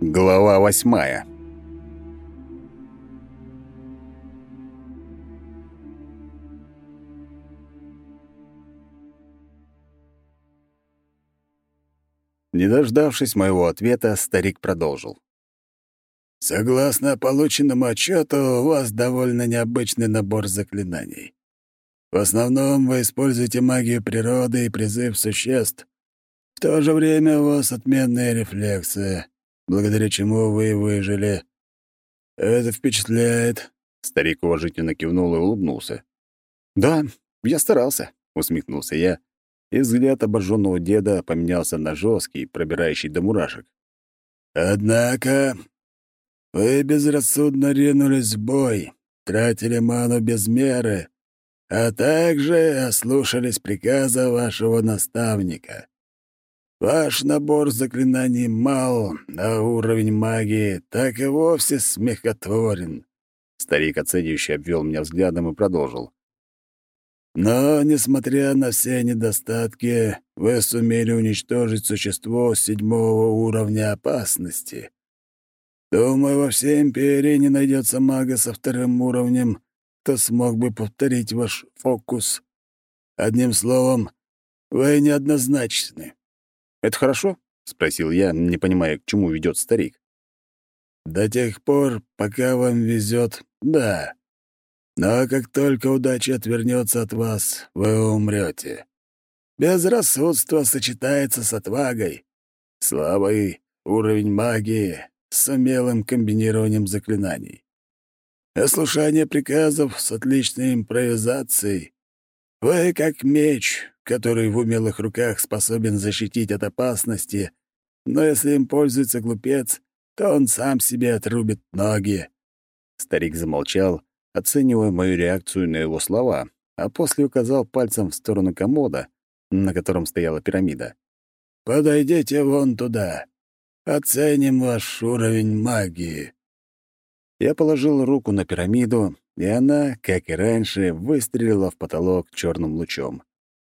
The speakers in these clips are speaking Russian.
Глава восьмая Не дождавшись моего ответа, старик продолжил. «Согласно полученному отчету, у вас довольно необычный набор заклинаний. В основном вы используете магию природы и призыв существ. В то же время у вас отменные рефлексы, благодаря чему вы выжили. Это впечатляет». Старик уважительно кивнул и улыбнулся. «Да, я старался», — усмехнулся я, и взгляд обожженного деда поменялся на жесткий, пробирающий до мурашек. «Однако вы безрассудно ринулись в бой, тратили ману без меры, а также ослушались приказа вашего наставника. Ваш набор заклинаний мал, а уровень магии так и вовсе смехотворен». Старик, оценивающе обвел меня взглядом и продолжил. Но, несмотря на все недостатки, вы сумели уничтожить существо седьмого уровня опасности. Думаю, во всей империи не найдется мага со вторым уровнем, кто смог бы повторить ваш фокус. Одним словом, вы неоднозначны. «Это хорошо?» — спросил я, не понимая, к чему ведет старик. «До тех пор, пока вам везет, да. Но как только удача отвернется от вас, вы умрете. Безрассудство сочетается с отвагой. Слабый уровень магии с умелым комбинированием заклинаний. Ослушание приказов с отличной импровизацией. Вы как меч, который в умелых руках способен защитить от опасности, но если им пользуется глупец, то он сам себе отрубит ноги. Старик замолчал, оценивая мою реакцию на его слова, а после указал пальцем в сторону комода, на котором стояла пирамида. «Подойдите вон туда. Оценим ваш уровень магии». Я положил руку на пирамиду, и она, как и раньше, выстрелила в потолок черным лучом.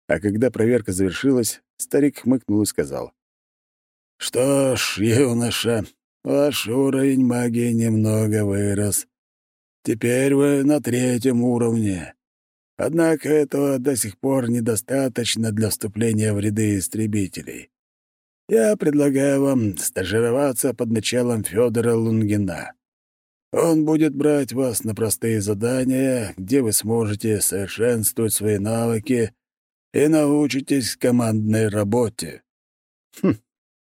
А когда проверка завершилась, старик хмыкнул и сказал. «Что ж, юноша, ваш уровень магии немного вырос. Теперь вы на третьем уровне. Однако этого до сих пор недостаточно для вступления в ряды истребителей. Я предлагаю вам стажироваться под началом Федора Лунгина. Он будет брать вас на простые задания, где вы сможете совершенствовать свои навыки и научитесь командной работе». «Хм,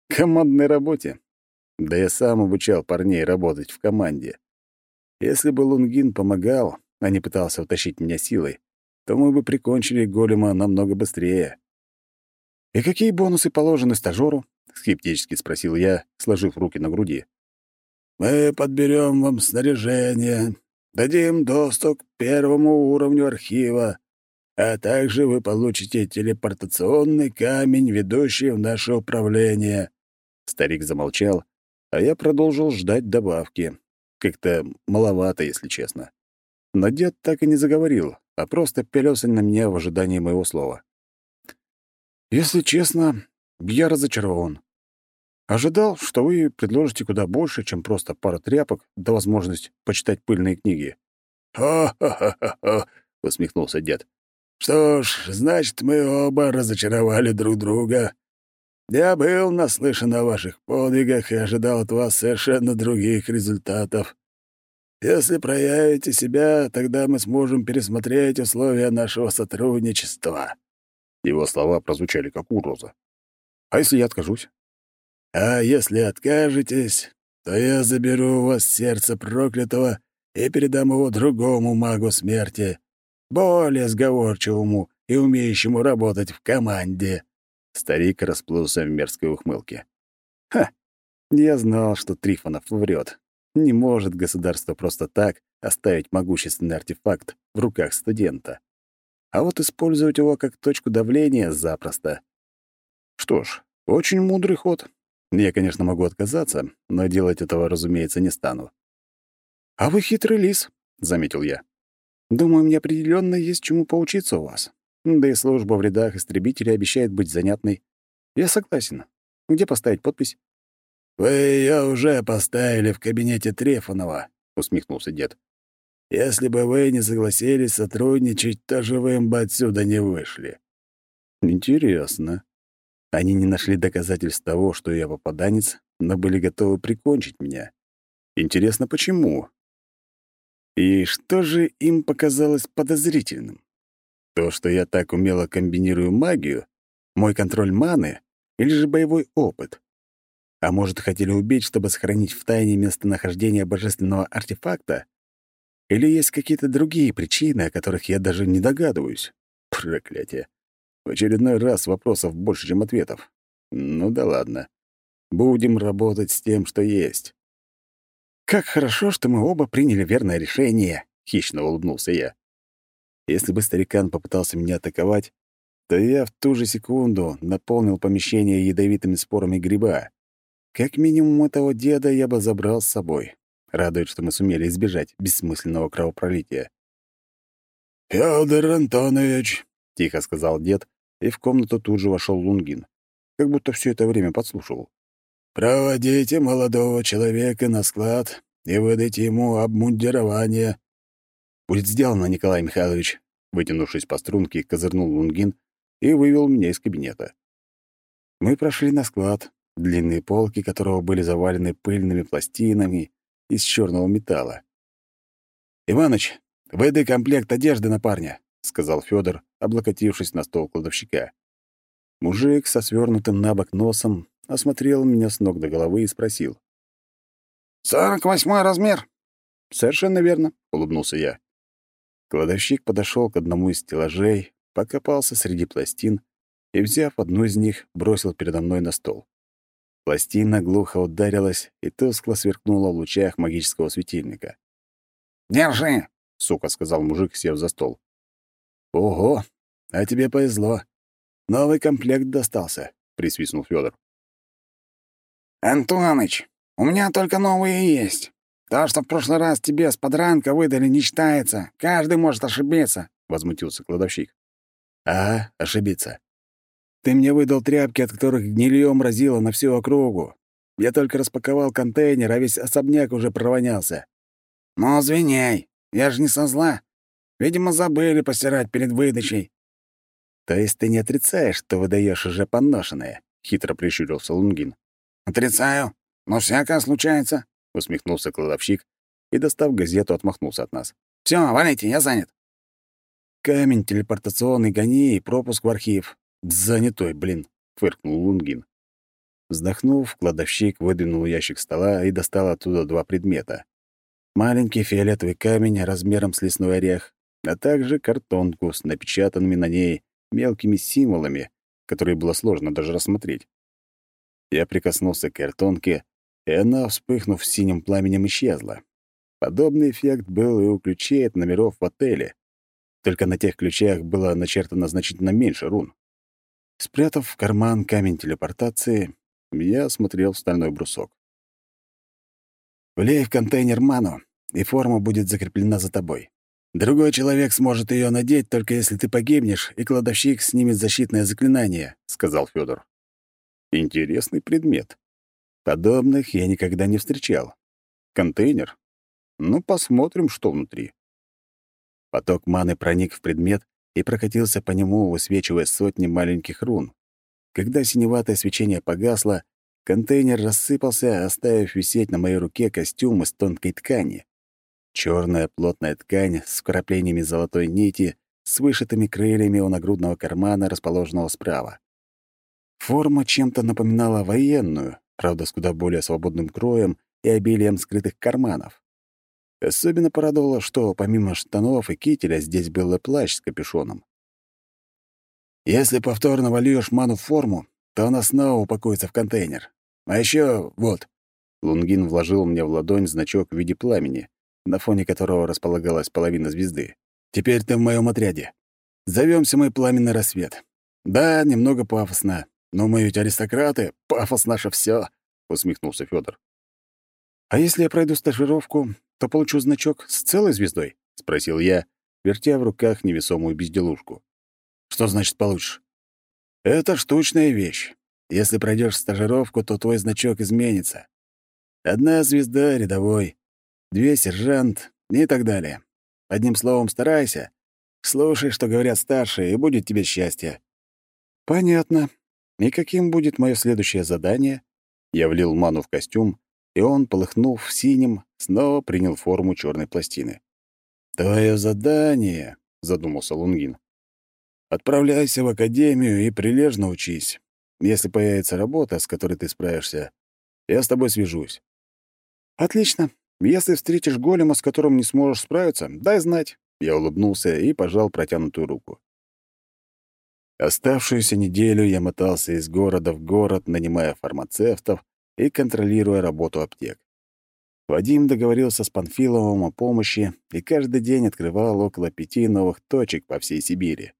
командной работе? Да я сам обучал парней работать в команде. Если бы Лунгин помогал, а не пытался утащить меня силой, то мы бы прикончили голема намного быстрее. «И какие бонусы положены стажёру?» — скептически спросил я, сложив руки на груди. «Мы подберем вам снаряжение, дадим доступ к первому уровню архива, а также вы получите телепортационный камень, ведущий в наше управление». Старик замолчал, а я продолжил ждать добавки. Как-то маловато, если честно. Но дед так и не заговорил, а просто пялёся на меня в ожидании моего слова. «Если честно, я разочарован. Ожидал, что вы предложите куда больше, чем просто пару тряпок да возможность почитать пыльные книги». «Хо-хо-хо-хо!» — усмехнулся дед. «Что ж, значит, мы оба разочаровали друг друга. Я был наслышан о ваших подвигах и ожидал от вас совершенно других результатов. Если проявите себя, тогда мы сможем пересмотреть условия нашего сотрудничества». Его слова прозвучали как угроза. «А если я откажусь?» «А если откажетесь, то я заберу у вас сердце проклятого и передам его другому магу смерти, более сговорчивому и умеющему работать в команде». Старик расплылся в мерзкой ухмылке. «Ха! Я знал, что Трифонов врет. Не может государство просто так оставить могущественный артефакт в руках студента. А вот использовать его как точку давления запросто. Что ж, очень мудрый ход. Я, конечно, могу отказаться, но делать этого, разумеется, не стану. «А вы хитрый лис», — заметил я. «Думаю, мне определенно есть чему поучиться у вас. Да и служба в рядах истребителей обещает быть занятной. Я согласен. Где поставить подпись? «Вы ее уже поставили в кабинете Трефонова», — усмехнулся дед. «Если бы вы не согласились сотрудничать, то живым бы отсюда не вышли». Интересно. Они не нашли доказательств того, что я попаданец, но были готовы прикончить меня. Интересно, почему? И что же им показалось подозрительным? То, что я так умело комбинирую магию, мой контроль маны или же боевой опыт? А может, хотели убить, чтобы сохранить в тайне местонахождение божественного артефакта? Или есть какие-то другие причины, о которых я даже не догадываюсь? Проклятие. В очередной раз вопросов больше, чем ответов. Ну да ладно. Будем работать с тем, что есть. «Как хорошо, что мы оба приняли верное решение», — хищно улыбнулся я. Если бы старикан попытался меня атаковать, то я в ту же секунду наполнил помещение ядовитыми спорами гриба. Как минимум этого деда я бы забрал с собой. Радует, что мы сумели избежать бессмысленного кровопролития. «Фёдор Антонович», — тихо сказал дед, и в комнату тут же вошел Лунгин, как будто все это время подслушивал. «Проводите молодого человека на склад и выдайте ему обмундирование». «Будет сделано, Николай Михайлович», — вытянувшись по струнке, козырнул Лунгин и вывел меня из кабинета. Мы прошли на склад, длинные полки которого были завалены пыльными пластинами из черного металла. «Иваныч, выдай комплект одежды на парня», — сказал Федор, облокотившись на стол кладовщика. Мужик со свернутым на бок носом осмотрел меня с ног до головы и спросил. «Сорок восьмой размер?» «Совершенно верно», — улыбнулся я. Кладовщик подошел к одному из стеллажей, покопался среди пластин и, взяв одну из них, бросил передо мной на стол. Пластина глухо ударилась и тускло сверкнула в лучах магического светильника. «Держи!» — сука сказал мужик, сев за стол. «Ого! А тебе повезло. Новый комплект достался», — присвистнул Федор. «Антоныч, у меня только новые есть. То, что в прошлый раз тебе с подранка выдали, не считается. Каждый может ошибиться», — возмутился кладовщик. «А, ошибиться. Ты мне выдал тряпки, от которых гнильем разило на всю округу. Я только распаковал контейнер, а весь особняк уже провонялся». «Ну, извиняй, я же не со зла. Видимо, забыли постирать перед выдачей». «То есть ты не отрицаешь, что выдаешь уже поношенное?» — хитро прищурился Лунгин. «Отрицаю, но всякое случается», — усмехнулся кладовщик и, достав газету, отмахнулся от нас. «Всё, валите, я занят». «Камень телепортационный гони и пропуск в архив. «Занятой, блин», — фыркнул Лунгин. Вздохнув, кладовщик выдвинул ящик стола и достал оттуда два предмета. Маленький фиолетовый камень размером с лесной орех, а также картонку с напечатанными на ней мелкими символами, которые было сложно даже рассмотреть. Я прикоснулся к картонке, и она, вспыхнув синим пламенем, исчезла. Подобный эффект был и у ключей от номеров в отеле. Только на тех ключах было начертано значительно меньше рун. Спрятав в карман камень телепортации, я осмотрел стальной брусок. «Влей в контейнер ману, и форма будет закреплена за тобой. Другой человек сможет ее надеть, только если ты погибнешь, и кладовщик снимет защитное заклинание», — сказал Федор. «Интересный предмет. Подобных я никогда не встречал. Контейнер? Ну, посмотрим, что внутри». Поток маны проник в предмет и прокатился по нему, высвечивая сотни маленьких рун. Когда синеватое свечение погасло, контейнер рассыпался, оставив висеть на моей руке костюм из тонкой ткани. Черная плотная ткань с вкраплениями золотой нити, с вышитыми крыльями у нагрудного кармана, расположенного справа. Форма чем-то напоминала военную, правда, с куда более свободным кроем и обилием скрытых карманов. Особенно порадовало, что помимо штанов и кителя здесь был и плащ с капюшоном. «Если повторно вольешь ману в форму, то она снова упакуется в контейнер. А еще вот». Лунгин вложил мне в ладонь значок в виде пламени, на фоне которого располагалась половина звезды. «Теперь ты в моем отряде. Зовемся мы «Пламенный рассвет». Да, немного пафосно, но мы ведь аристократы, пафос наше все, усмехнулся Федор. «А если я пройду стажировку, то получу значок с целой звездой?» — спросил я, вертя в руках невесомую безделушку. Что значит получишь? Это штучная вещь. Если пройдешь стажировку, то твой значок изменится. Одна звезда — рядовой, две — сержант и так далее. Одним словом, старайся. Слушай, что говорят старшие, и будет тебе счастье. Понятно. И каким будет мое следующее задание? Я влил ману в костюм, и он, полыхнув синим, снова принял форму черной пластины. «Твое задание», — задумался Лунгин. «Отправляйся в академию и прилежно учись. Если появится работа, с которой ты справишься, я с тобой свяжусь». «Отлично. Если встретишь голема, с которым не сможешь справиться, дай знать». Я улыбнулся и пожал протянутую руку. Оставшуюся неделю я мотался из города в город, нанимая фармацевтов и контролируя работу аптек. Вадим договорился с Панфиловым о помощи и каждый день открывал около пяти новых точек по всей Сибири.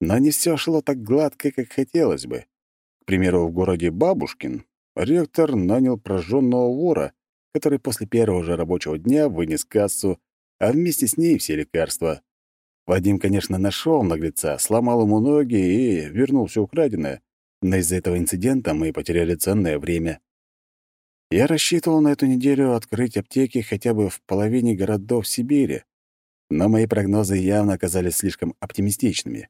Но не все шло так гладко, как хотелось бы. К примеру, в городе Бабушкин ректор нанял прожженного вора, который после первого же рабочего дня вынес кассу, а вместе с ней все лекарства. Вадим, конечно, нашел наглеца, сломал ему ноги и вернул все украденное, но из-за этого инцидента мы потеряли ценное время. Я рассчитывал на эту неделю открыть аптеки хотя бы в половине городов Сибири, но мои прогнозы явно оказались слишком оптимистичными.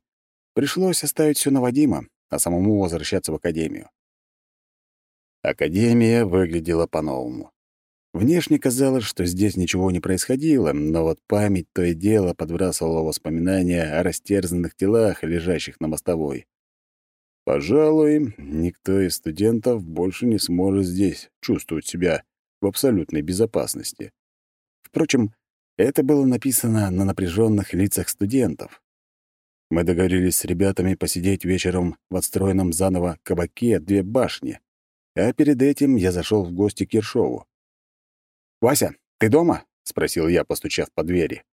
Пришлось оставить все на Вадима, а самому возвращаться в академию. Академия выглядела по-новому. Внешне казалось, что здесь ничего не происходило, но вот память то и дело подбрасывала воспоминания о растерзанных телах, лежащих на мостовой. Пожалуй, никто из студентов больше не сможет здесь чувствовать себя в абсолютной безопасности. Впрочем, это было написано на напряженных лицах студентов. Мы договорились с ребятами посидеть вечером в отстроенном заново кабаке «Две башни». А перед этим я зашел в гости к Ершову. «Вася, ты дома?» — спросил я, постучав по двери.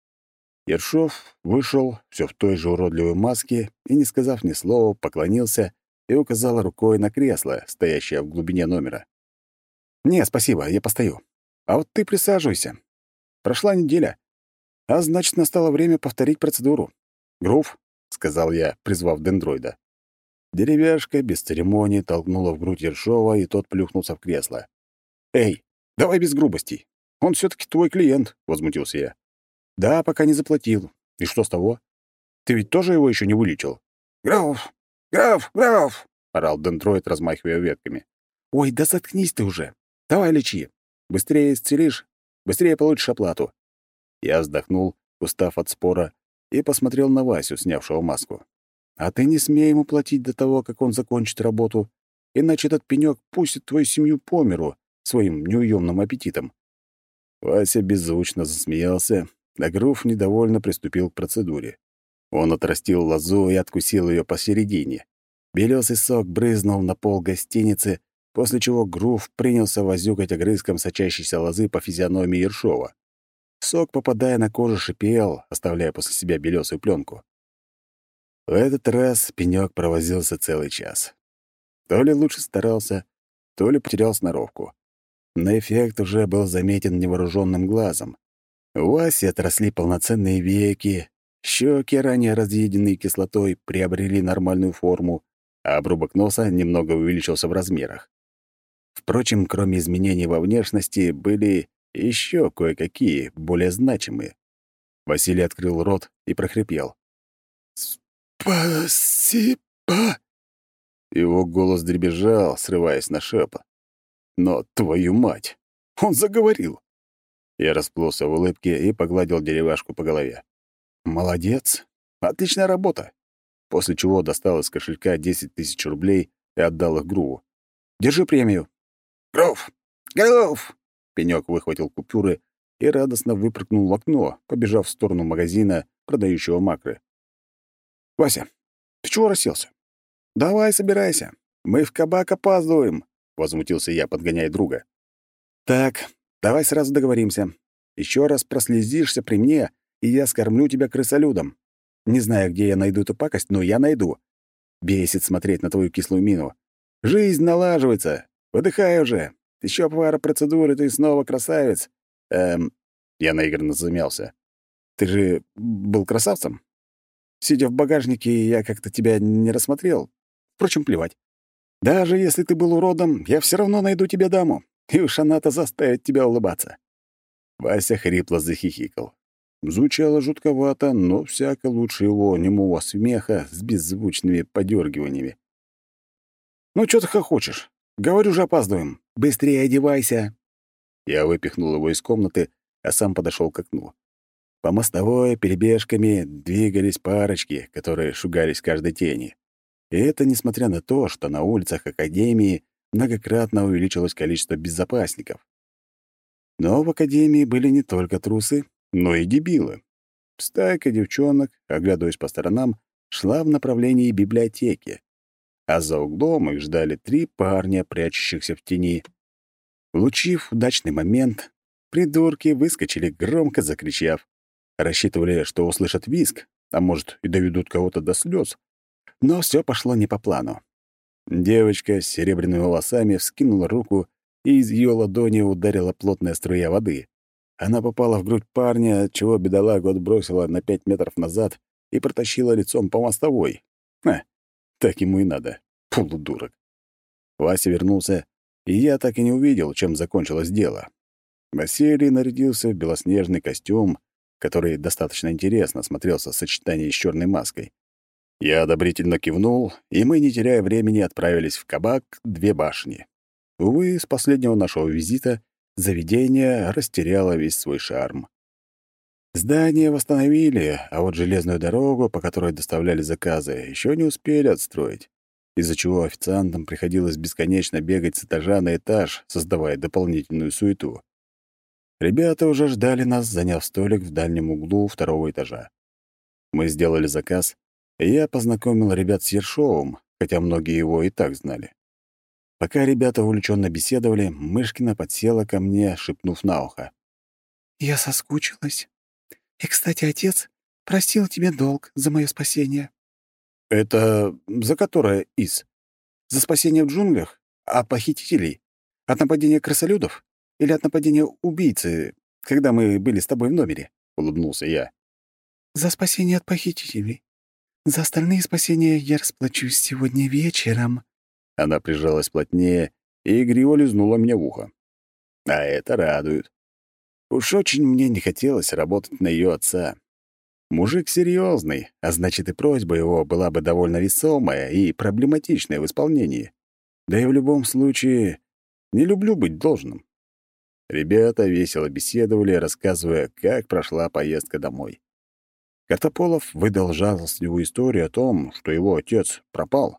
Ершов вышел все в той же уродливой маске и, не сказав ни слова, поклонился и указал рукой на кресло, стоящее в глубине номера. «Не, спасибо, я постою. А вот ты присаживайся. Прошла неделя, а значит, настало время повторить процедуру. Грув, — сказал я, призвав дендроида. Деревяшка без церемонии толкнула в грудь Ершова, и тот плюхнулся в кресло. «Эй, давай без грубостей. Он все таки твой клиент», — возмутился я. «Да, пока не заплатил. И что с того? Ты ведь тоже его еще не вылечил?» «Граф! Граф! Граф!» — орал дендроид, размахивая ветками. «Ой, да заткнись ты уже. Давай лечи. Быстрее исцелишь, быстрее получишь оплату». Я вздохнул, устав от спора, и посмотрел на Васю, снявшего маску. «А ты не смей ему платить до того, как он закончит работу, иначе этот пенёк пустит твою семью по миру своим неуемным аппетитом». Вася беззвучно засмеялся, а Грув недовольно приступил к процедуре. Он отрастил лозу и откусил ее посередине. Белесый сок брызнул на пол гостиницы, после чего Грув принялся возюкать огрызком сочащейся лозы по физиономии Ершова. Сок, попадая на кожу, шипел, оставляя после себя белесую пленку. В этот раз пенёк провозился целый час. То ли лучше старался, то ли потерял сноровку. Но эффект уже был заметен невооруженным глазом. У Аси отросли полноценные веки, щеки, ранее разъеденные кислотой, приобрели нормальную форму, а обрубок носа немного увеличился в размерах. Впрочем, кроме изменений во внешности, были еще кое-какие, более значимые. Василий открыл рот и прохрипел. «Спасибо!» Его голос дребезжал, срываясь на шепот. «Но, твою мать! Он заговорил!» Я расплылся в улыбке и погладил деревяшку по голове. «Молодец! Отличная работа!» После чего достал из кошелька 10 тысяч рублей и отдал их Груву. «Держи премию!» «Грув! Грув!» Пенёк выхватил купюры и радостно выпрыгнул в окно, побежав в сторону магазина, продающего макры. «Вася, ты чего расселся? Давай, собирайся. Мы в кабак опаздываем», — возмутился я, подгоняя друга. «Так, давай сразу договоримся. Еще раз прослезишься при мне, и я скормлю тебя крысолюдом. Не знаю, где я найду эту пакость, но я найду. Бесит смотреть на твою кислую мину. Жизнь налаживается. Выдыхай уже. Еще пара процедур, и ты снова красавец. Эм, я наигранно замялся. Ты же был красавцем? Сидя в багажнике, я как-то тебя не рассмотрел. Впрочем, плевать. Даже если ты был уродом, я все равно найду тебе даму, и уж она-то заставит тебя улыбаться». Вася хрипло захихикал. Звучало жутковато, но всяко лучше его немого смеха с беззвучными подергиваниями. «Ну, что ты хохочешь? Говорю же, опаздываем. Быстрее одевайся!» Я выпихнул его из комнаты, а сам подошел к окну. По мостовой перебежками двигались парочки, которые шугались каждой тени. И это несмотря на то, что на улицах Академии многократно увеличилось количество безопасников. Но в Академии были не только трусы, но и дебилы. Стайка девчонок, оглядываясь по сторонам, шла в направлении библиотеки а за углом их ждали три парня, прячущихся в тени. Улучив удачный момент, придурки выскочили, громко закричав. Рассчитывали, что услышат визг, а может, и доведут кого-то до слез. Но все пошло не по плану. Девочка с серебряными волосами вскинула руку, и из ее ладони ударила плотная струя воды. Она попала в грудь парня, чего бедолагу отбросила на пять метров назад и протащила лицом по мостовой. Ха, так ему и надо. Полудурок. Вася вернулся, и я так и не увидел, чем закончилось дело. Василий нарядился в белоснежный костюм, который достаточно интересно смотрелся в сочетании с черной маской. Я одобрительно кивнул, и мы, не теряя времени, отправились в кабак «Две башни». Увы, с последнего нашего визита заведение растеряло весь свой шарм. Здание восстановили, а вот железную дорогу, по которой доставляли заказы, еще не успели отстроить, из-за чего официантам приходилось бесконечно бегать с этажа на этаж, создавая дополнительную суету. Ребята уже ждали нас, заняв столик в дальнем углу второго этажа. Мы сделали заказ, я познакомил ребят с Ершовым, хотя многие его и так знали. Пока ребята увлеченно беседовали, Мышкина подсела ко мне, шепнув на ухо. «Я соскучилась. И, кстати, отец простил тебе долг за мое спасение». «Это за которое из? За спасение в джунглях? От похитителей? От нападения крысолюдов? Или от нападения убийцы, когда мы были с тобой в номере?» — улыбнулся я. «За спасение от похитителей. За остальные спасения я расплачусь сегодня вечером». Она прижалась плотнее и игриво лизнула меня в ухо. А это радует. Уж очень мне не хотелось работать на ее отца. Мужик серьезный, а значит и просьба его была бы довольно весомая и проблематичная в исполнении. Да и в любом случае не люблю быть должным. Ребята весело беседовали, рассказывая, как прошла поездка домой. Картополов выдал жалостливую историю о том, что его отец пропал.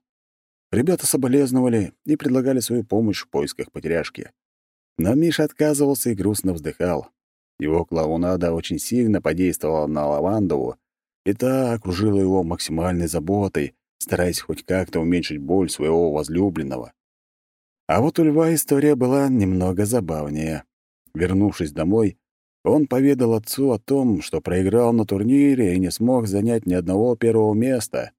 Ребята соболезновали и предлагали свою помощь в поисках потеряшки. Но Миша отказывался и грустно вздыхал. Его клоунада очень сильно подействовала на Лавандову, и та окружила его максимальной заботой, стараясь хоть как-то уменьшить боль своего возлюбленного. А вот у Льва история была немного забавнее. Вернувшись домой, он поведал отцу о том, что проиграл на турнире и не смог занять ни одного первого места.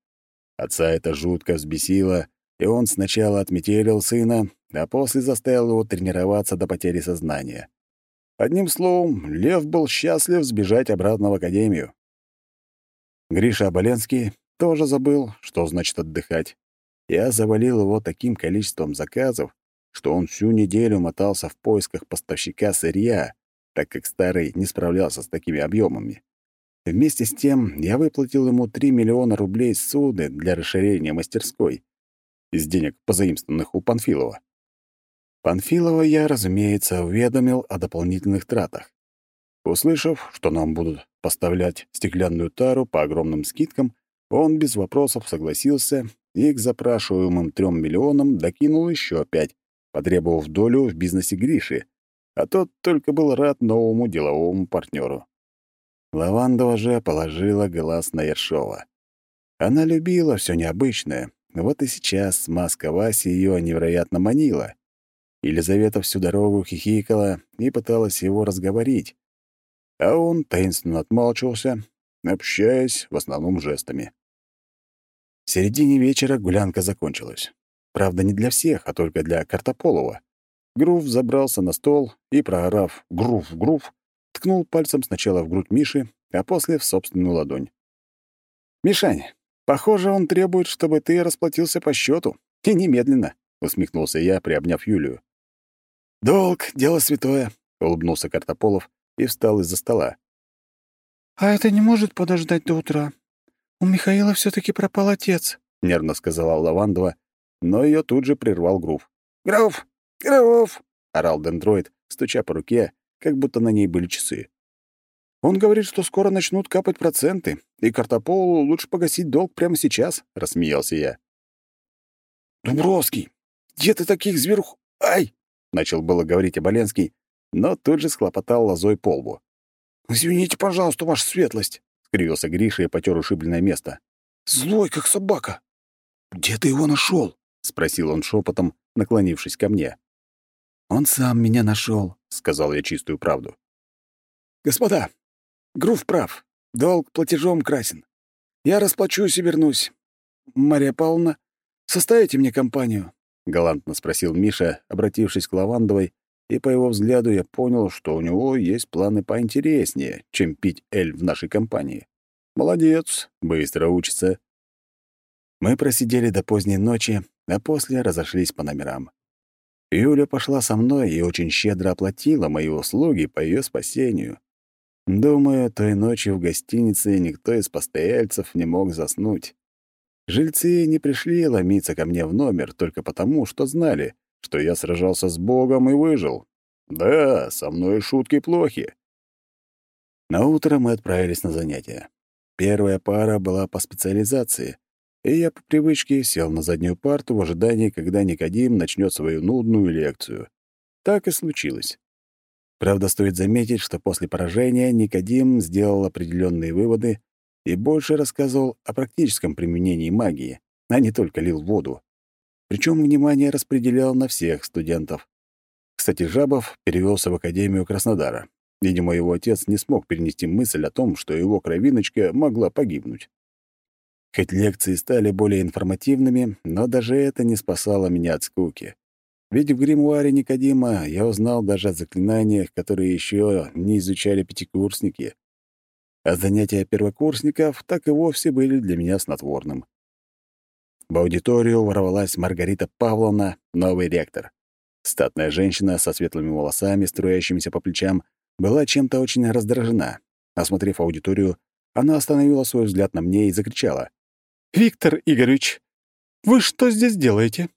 Отца это жутко взбесило, и он сначала отметелил сына, а после заставил его тренироваться до потери сознания. Одним словом, Лев был счастлив сбежать обратно в академию. Гриша Оболенский тоже забыл, что значит отдыхать. Я завалил его таким количеством заказов, что он всю неделю мотался в поисках поставщика сырья, так как старый не справлялся с такими объемами. Вместе с тем я выплатил ему 3 миллиона рублей суды для расширения мастерской из денег, позаимствованных у Панфилова. Панфилова я, разумеется, уведомил о дополнительных тратах. Услышав, что нам будут поставлять стеклянную тару по огромным скидкам, он без вопросов согласился и к запрашиваемым трем миллионам докинул еще пять, потребовав долю в бизнесе Гриши, а тот только был рад новому деловому партнеру. Лавандова же положила глаз на Ершова. Она любила все необычное, вот и сейчас маска Васи ее невероятно манила. Елизавета всю дорогу хихикала и пыталась его разговорить, а он таинственно отмалчивался, общаясь в основном жестами. В середине вечера гулянка закончилась. Правда, не для всех, а только для Картополова. Грув забрался на стол и, проорав «Грув, Грув», ткнул пальцем сначала в грудь Миши, а после в собственную ладонь. «Мишань, похоже, он требует, чтобы ты расплатился по счету. И немедленно», — усмехнулся я, приобняв Юлию. «Долг — дело святое», — улыбнулся Картополов и встал из-за стола. «А это не может подождать до утра. У Михаила все таки пропал отец», — нервно сказала Лавандова, но ее тут же прервал Грув. «Грув! Грув!» — орал дендроид, стуча по руке, как будто на ней были часы. «Он говорит, что скоро начнут капать проценты, и Картополу лучше погасить долг прямо сейчас», — рассмеялся я. «Дубровский, где ты таких зверух... Ай!» — начал было говорить Оболенский, но тут же схлопотал лозой по лбу. «Извините, пожалуйста, ваша светлость», — скривился Гриша и потер ушибленное место. «Злой, как собака. Где ты его нашел? спросил он шепотом, наклонившись ко мне. «Он сам меня нашел, сказал я чистую правду. «Господа, Грув прав. Долг платежом красен. Я расплачусь и вернусь. Мария Павловна, составите мне компанию?» — галантно спросил Миша, обратившись к Лавандовой, и по его взгляду я понял, что у него есть планы поинтереснее, чем пить эль в нашей компании. Молодец, быстро учится. Мы просидели до поздней ночи, а после разошлись по номерам. Юля пошла со мной и очень щедро оплатила мои услуги по ее спасению. Думаю, той ночью в гостинице никто из постояльцев не мог заснуть. Жильцы не пришли ломиться ко мне в номер только потому, что знали, что я сражался с Богом и выжил. Да, со мной шутки плохи. На утро мы отправились на занятия. Первая пара была по специализации, и я по привычке сел на заднюю парту в ожидании, когда Никодим начнет свою нудную лекцию. Так и случилось. Правда, стоит заметить, что после поражения Никодим сделал определенные выводы и больше рассказывал о практическом применении магии, а не только лил воду. Причем внимание распределял на всех студентов. Кстати, Жабов перевелся в Академию Краснодара. Видимо, его отец не смог перенести мысль о том, что его кровиночка могла погибнуть. Хоть лекции стали более информативными, но даже это не спасало меня от скуки. Ведь в гримуаре Никодима я узнал даже о заклинаниях, которые еще не изучали пятикурсники а занятия первокурсников так и вовсе были для меня снотворным. В аудиторию ворвалась Маргарита Павловна, новый ректор. Статная женщина со светлыми волосами, струящимися по плечам, была чем-то очень раздражена. Осмотрев аудиторию, она остановила свой взгляд на мне и закричала. «Виктор Игоревич, вы что здесь делаете?